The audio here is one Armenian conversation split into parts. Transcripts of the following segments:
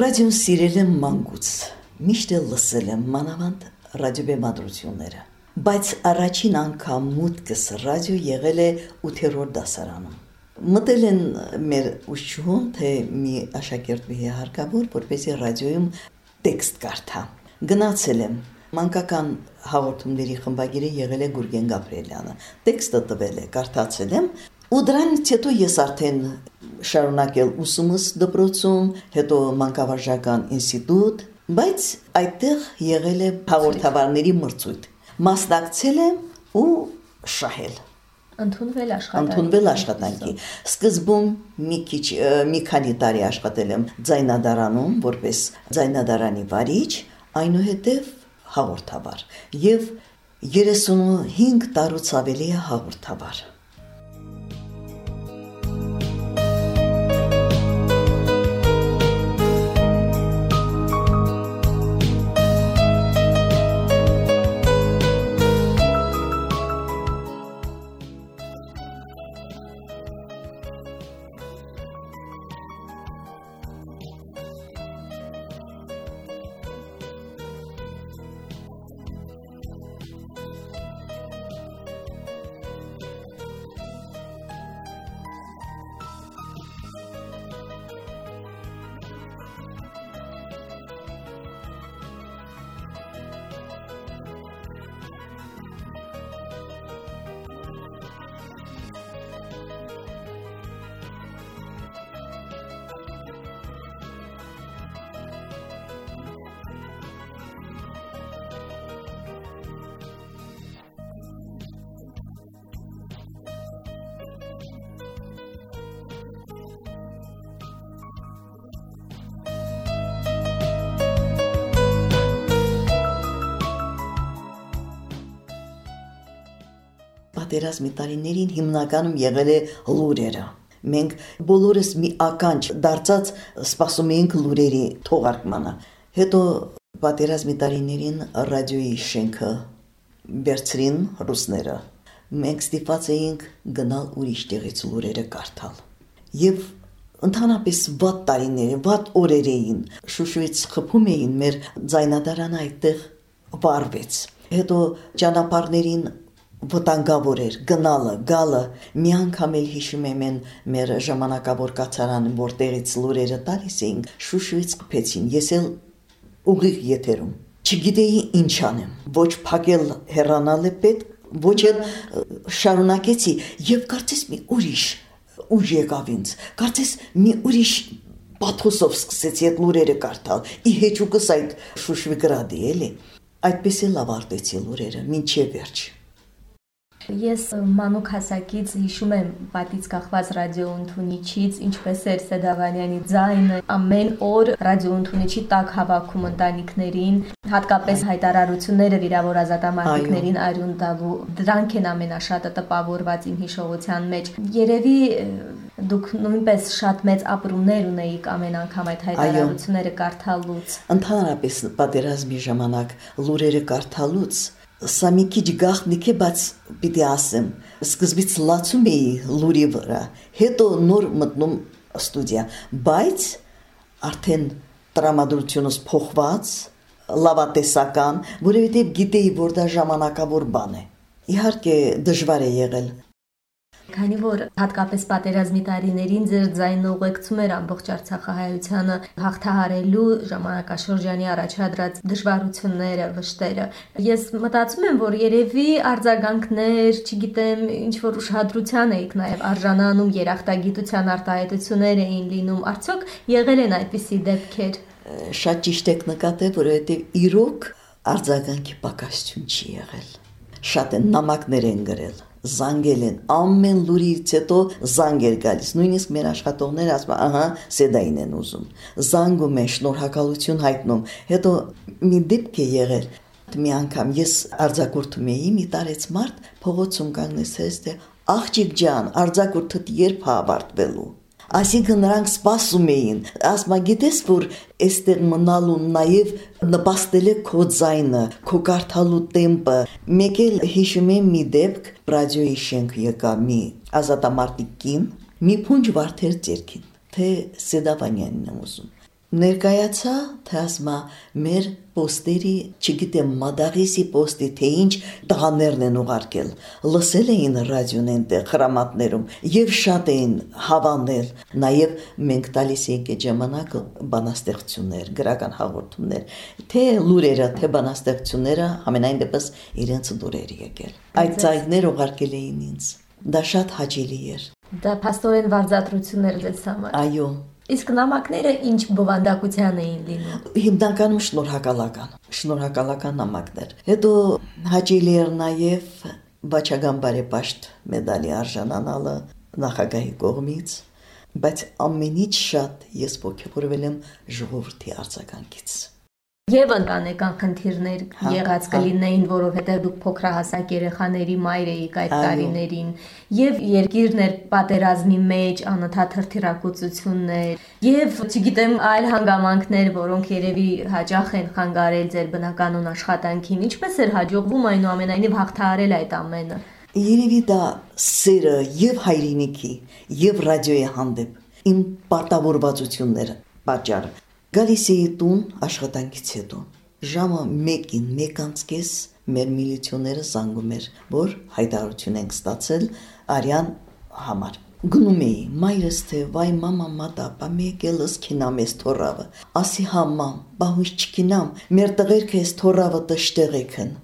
Ռադիոն սիրել եմ մանկուց։ Միշտ էլ լսել եմ մանավանդ ռադիոբեմադրությունները։ Բայց առաջին անգամ մուտքս ռադիո եղել է 8-րդ դասարանում։ Մտել են մեր ուշչուն, թե մի աշակերտուհի հարկավոր, որպեսի ռադիոյում տեքստ կարդա։ Գնացել եմ մանկական հաղորդումների խմբագիրը եղել է Գուրգեն Գաբրելյանը։ Տեքստը տվել է, կարդացել եմ, ու դրանից հետո ես արդեն շարունակել ուսումս դպրոցում, հետո մանկավարժական ինստիտուտ, բայց այդտեղ եղել է հաղորդավարների մրցույթ։ Մասնակցել եմ ու շահել ընդունվել աշխատանքի։ Ընդունվել աշխատանքի։ Սկզբում մի քիչ մի քանի տարի աշխատել եմ ձայնադարանում որպես ձայնադարանի վարիչ, այնուհետև հաղորդավար. Եւ 35 տարուց ավելի է հաղորդավար։ պատերազմի տարիներին հիմնականում եղել է լուրերը։ Մենք բոլորս մի ականջ դարձած սպասում էինք լուրերի թողարկմանը։ Հետո պատերազմի տարիներին ռադիոյի շենքը վերցրին ռուսները։ Մենք ստիպված էինք գնալ ուրիշ տեղից լուրերը կարդալ։ Եվ ընդհանրապես վատ տարիներ, վատ օրեր էին։ Շուշուից խփում էին մեր ձայնադարանը այդտեղ վարվեց։ Հետո ճանապարհներին վտանգավոր էր գնալը, գալը։ Մի անգամ էլ հիշում եմ են մեր ժամանակավոր կացարանը, որտեղից լուրերը տալիս էին, Շուշուից կփեցին։ Ես էլ ուղիղ եթերում չգիտեի ինչ անեմ։ Ոչ փակել հեռանալ է պետք, ոչ էլ շարունակեցի եւ կարծես մի ուրիշ ուժ եկավ ինձ։ Կարծես մի ուրիշ պաթոսով սկսեցի այդ լուրերը կարդալ։ Ի հեճուկս այդ Շուշվի գրադի էլի։ Այդպես էլ ավարտեցի լուրերը, ինչեւ վերջ։ Ես մանուկ հասակից հիշում եմ պատից կախված ռադիոընթունիչից, ինչպես էր Սեդավանյանի ձայնը, ամեն օր ռադիոընթունիչի տակ հավաքում ընտանիքներին, հատկապես հայտարարությունները վիրավոր ազատամարտիկներին արյուն տալու, դրանք են ամենաշատը տպավորված իմ հիշողության մեջ։ Երևի դուք նույնպես շատ մեծ ապրումներ ունեիք ամեն անգամ այդ հայտարարությունները կարդալուց։ Ընդհանրապես պատերազմի ժամանակ լուրերը կարդալուց Սա մի քիչ գաղտնիք է, բայց պիտի ասեմ, սկզբից լացում էի լուրի վրա, հետո նոր մտնում ստուդիա, բայց արդեն տրամադրությունս փոխված, լավատեսական, որովհետև գիտեի, որ դա ժամանակավոր բան է։ Իհարկե դժվար է եղել Քանի որ հատկապես պատերազմի տարիներին ձեր ձայնը ուղեկցում էր ամբողջ Արցախահայությանը հաղթահարելու ժամանակաշրջանի առաջադրած դժվարությունները, վշտերը, ես մտածում եմ, որ երևի արձագանքներ, չգիտեմ, ինչ որ ուշադրության էիք նաև արժանանում երախտագիտության արտահայտություններ էին լինում, արդյոք եղել են այդպիսի դեպքեր։ Շատ ճիշտ եք նկատել, որովհետև իրոք արձագանքի պակասություն չի եղել։ Շատ են նամակներ են գրել զանգել են ամեն լուրից հետո զանգ էր գալիս նույնիսկ մեր աշխատողները ասում ահա սեդային են ուզում զանգում են շնորհակալություն հայտնում հետո մի դեպք է եղել մի անգամ ես արձակուրդում էի մի տարեց մարդ փողոցում կանգնեցրեց թե աղջիկ ջան արձակուրդդ երբ է ավարտվելու Այսինքն նրանք սպասում էին։ Ասմա գիտես, որ այստեղ մնալուն նաև նպաստել է քո ձայնը, քո կարդալու տեմպը։ Մեկ էլ հիշում եմ մի դեպք, ռադիոյի շենք եկա մի ազատամարտիկին, մի փունջ վարդեր ձերքին, թե Սեդավանյանն եմ ուզում։ Ներկայացա, թե ասմա մեր պոստերի, չգիտեմ, մադաղիսի պոստի թե ինչ տղաներն են ուղարկել։ Լսել էին ռադիոն այնտեղ հրամատներում եւ շատ էին հավանել։ Նաեւ մենք տալիս էինք այդ ժամանակը բանաստեղծություններ, գրական հաղորդումներ, թե լուրերը, թե բանաստեղծությունները ամենայն դեպս իրենց դուրեր եկել։ Այդ ցայգներ ուղարկել էին ինձ։ Դա շատ հաճելի էր։ Դա փաստորեն վարձատրություններ ձեզ համար։ Այո, Իսկ նամակները ինչ բովանդակության էին լինում։ Հիմնականում շնորհակալական, շնորհակալական նամակներ։ Հետո հաճելի էր նաև Բաչագան բարեպաշտ մեդալի արժանանալը նախագահի կողմից, բայց ամենից շատ ես ողջորվել եմ ժողովրդի արձագանքից։ Եվ ընտանեկան խնդիրներ հա, եղած հա։ կլինեին, որովհետև դուք փոքրահասակ երեխաների մայր էիք այդ տարիներին, եւ երկիրն էր պատերազմի մեջ, անընդհատ հրթիռակոծություններ, եւ չգիտեմ այլ հանգամանքներ, որոնք երևի հաճախ են խանգարել ձեր բնականոն աշխատանքին։ Ինչպես էր հաջողվում այնուամենայնիվ հաղթահարել այդ ամենը։ Երևի դա սերը եւ հայրենիքի եւ ռադիոյի հանդեպ իմ պարտավորվածությունները պատճառ Գալիս էի տուն աշխատանքից հետո։ Ժամը 1-ին 1:30 մեր միլիցիոները զանգում էր, որ հայտարարություն ենք ստացել արյան համար։ Գնում էի, մայրս թե վայ մամա մատա, բա մեկելս քինամ ես թորավը։ Ասի համամ, բա հույս չքինամ, մեր տղերքը ես թորավը տշտեղեքն։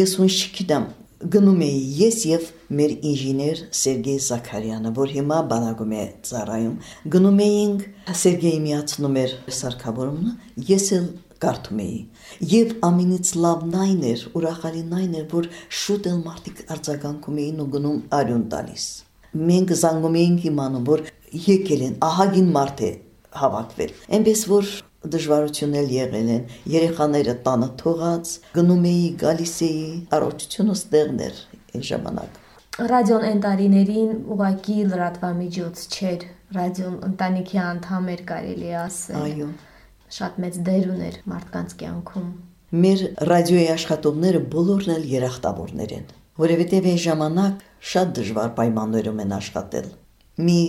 Ես հույս չքինամ, գնում էի ես եւ մեր ինժեներ Սերգեյ Զաքարյանը, որ հիմա բանակում է ծառայում։ Գնում էինք, Սերգեյ միացնում էր սարքավորումն, ես էլ կարդում էի։ Եվ ամենից լավն այն էր, ուրախալին այն էր, որ շուտ էլ մարդիկ արձագանքում էին ու գնում արյուն տալիս։ Մենք զանգում էինք իմանում, որ եկել են, ահագին մարդ է հավաքվել։ Այնպես որ դժվարություն էլ եղել են երեխաները տանը թողած գնում էի գալիս էի առողջությունը ստեղներ այն ժամանակ Ռադիոն այն տարիներին ուղակի լրատվամիջոց չէր։ Ռադիոն ընտանիքի անդամ էր կարելի ասել։ այո Շատ մեծ դեր ուներ մարդկանց կյանքում։ մեր ռադիոյի աշխատողները բոլորն էլ երախտավորներ են որովհետև այն ժամանակ շատ դժվար պայմաններում են աշխատել մի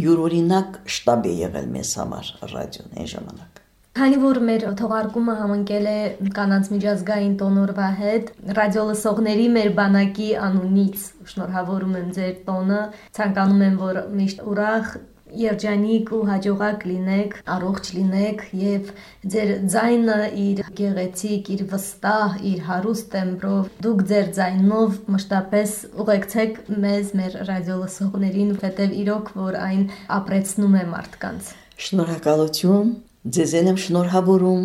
յուրօրինակ շտաբ է եղել մեզ համար ռադիոն այն ժամանակ Քանի որ մեր թողարկումը համընկել է կանանց միջազգային տոնորվա հետ, ռադիոլսողների մեր բանակի անունից շնորհավորում եմ ձեր տոնը, ցանկանում եմ, որ միշտ ուրախ երջանիկ ու հաջողակ լինեք, առողջ լինեք եւ ձեր ձայնը իր գեղեցիկ, իր վստահ, իր հարուստ տեմբրով դուք ձեր ձայնով մշտապես ուղեկցեք մեզ մեր ռադիոլսողներին, որտեղ իրոք որ այն ապրեցնում է մարդկանց։ Շնորհակալություն Ձեզ եմ շնորհավորում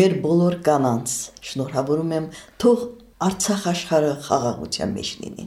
մեր բոլոր կանանց։ Շնորհավորում եմ թող Արցախ աշխարհը խաղաղության մեջ լինի։